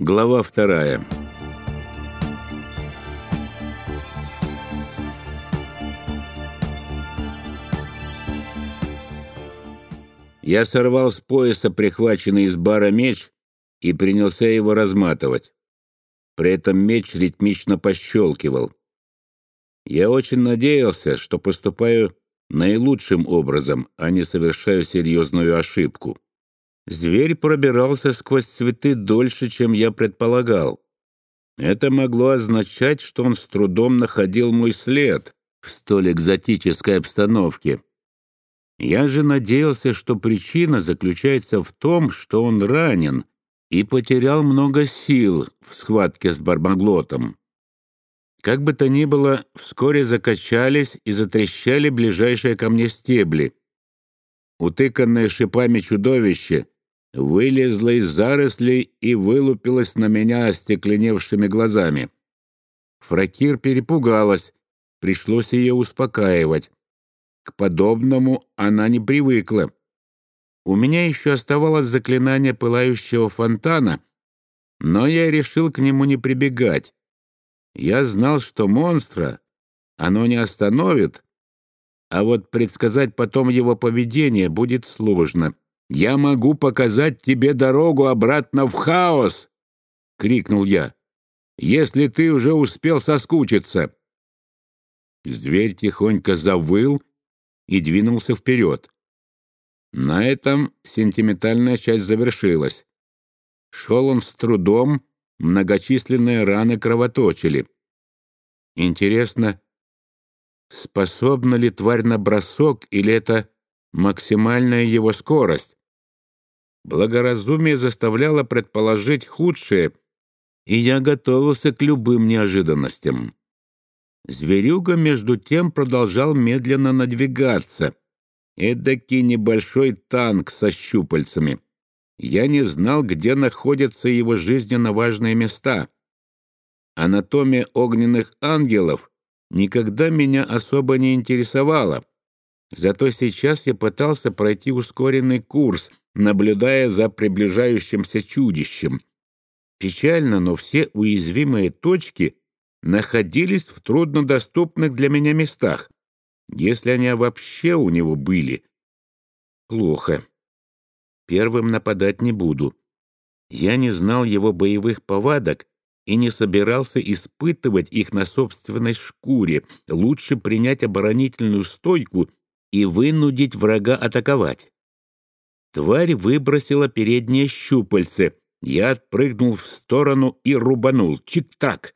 Глава вторая. Я сорвал с пояса прихваченный из бара меч и принялся его разматывать. При этом меч ритмично пощелкивал. Я очень надеялся, что поступаю наилучшим образом, а не совершаю серьезную ошибку. Зверь пробирался сквозь цветы дольше, чем я предполагал. Это могло означать, что он с трудом находил мой след в столь экзотической обстановке. Я же надеялся, что причина заключается в том, что он ранен и потерял много сил в схватке с бармаглотом. Как бы то ни было, вскоре закачались и затрещали ближайшие ко мне стебли. Утыканное шипами чудовище вылезла из зарослей и вылупилась на меня остекленевшими глазами. Фракир перепугалась, пришлось ее успокаивать. К подобному она не привыкла. У меня еще оставалось заклинание пылающего фонтана, но я решил к нему не прибегать. Я знал, что монстра оно не остановит, а вот предсказать потом его поведение будет сложно. «Я могу показать тебе дорогу обратно в хаос!» — крикнул я. «Если ты уже успел соскучиться!» Зверь тихонько завыл и двинулся вперед. На этом сентиментальная часть завершилась. Шел он с трудом, многочисленные раны кровоточили. Интересно, способна ли тварь на бросок или это максимальная его скорость? Благоразумие заставляло предположить худшее, и я готовился к любым неожиданностям. Зверюга, между тем, продолжал медленно надвигаться. Эдакий небольшой танк со щупальцами. Я не знал, где находятся его жизненно важные места. Анатомия огненных ангелов никогда меня особо не интересовала. Зато сейчас я пытался пройти ускоренный курс, наблюдая за приближающимся чудищем. Печально, но все уязвимые точки находились в труднодоступных для меня местах, если они вообще у него были. Плохо. Первым нападать не буду. Я не знал его боевых повадок и не собирался испытывать их на собственной шкуре. Лучше принять оборонительную стойку и вынудить врага атаковать. Тварь выбросила переднее щупальце. Я отпрыгнул в сторону и рубанул. Чик-так!